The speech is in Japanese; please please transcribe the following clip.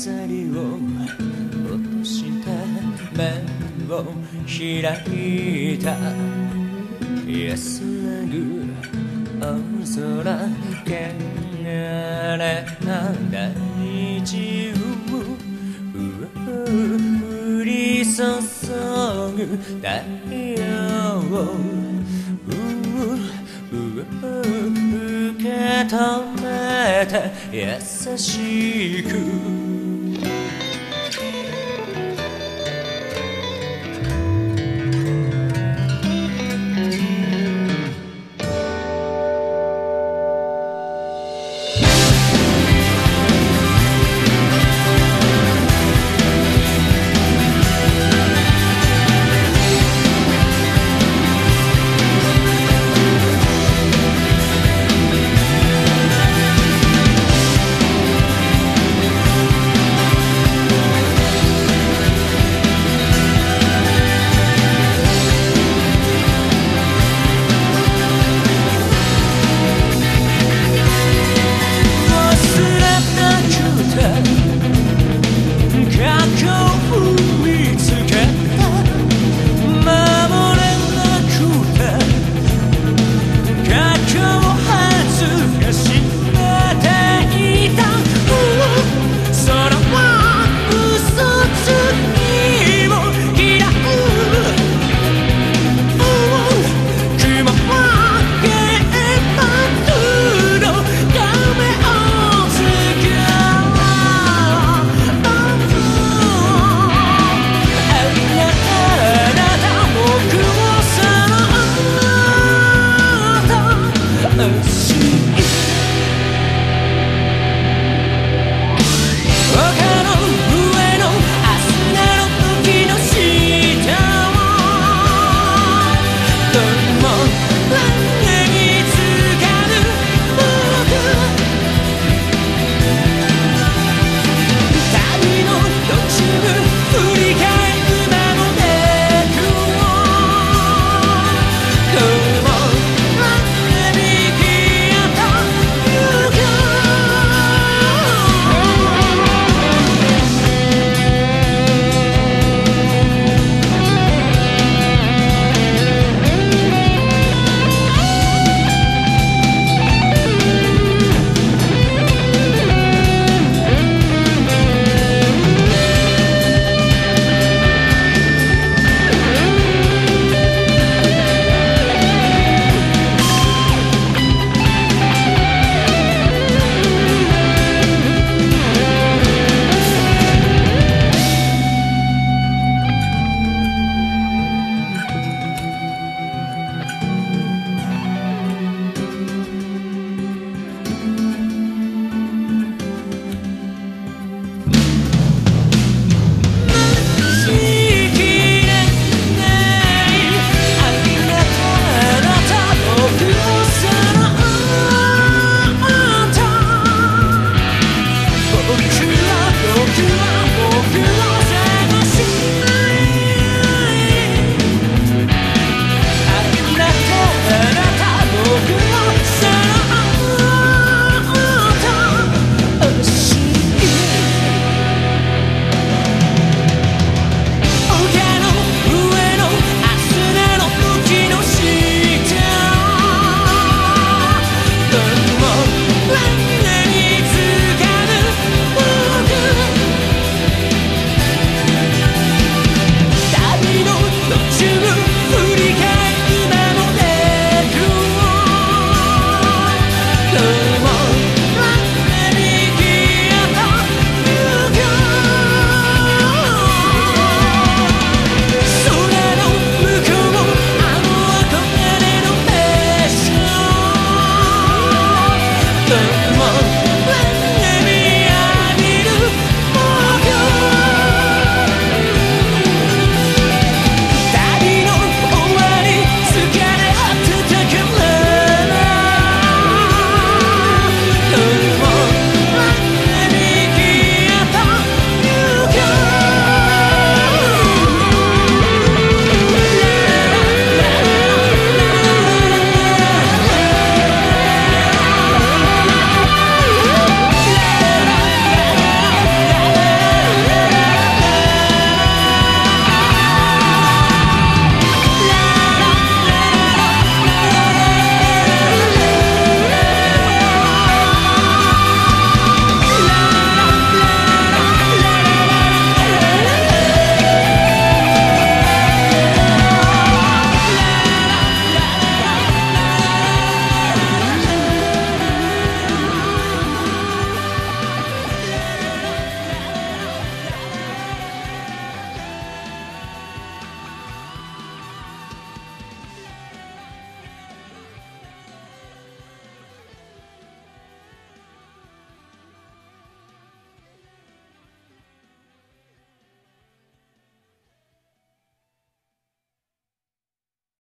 飾りを落として目を開いた安らぐ青空汚れな大地を降り注ぐ太陽を受け止めて優しく sun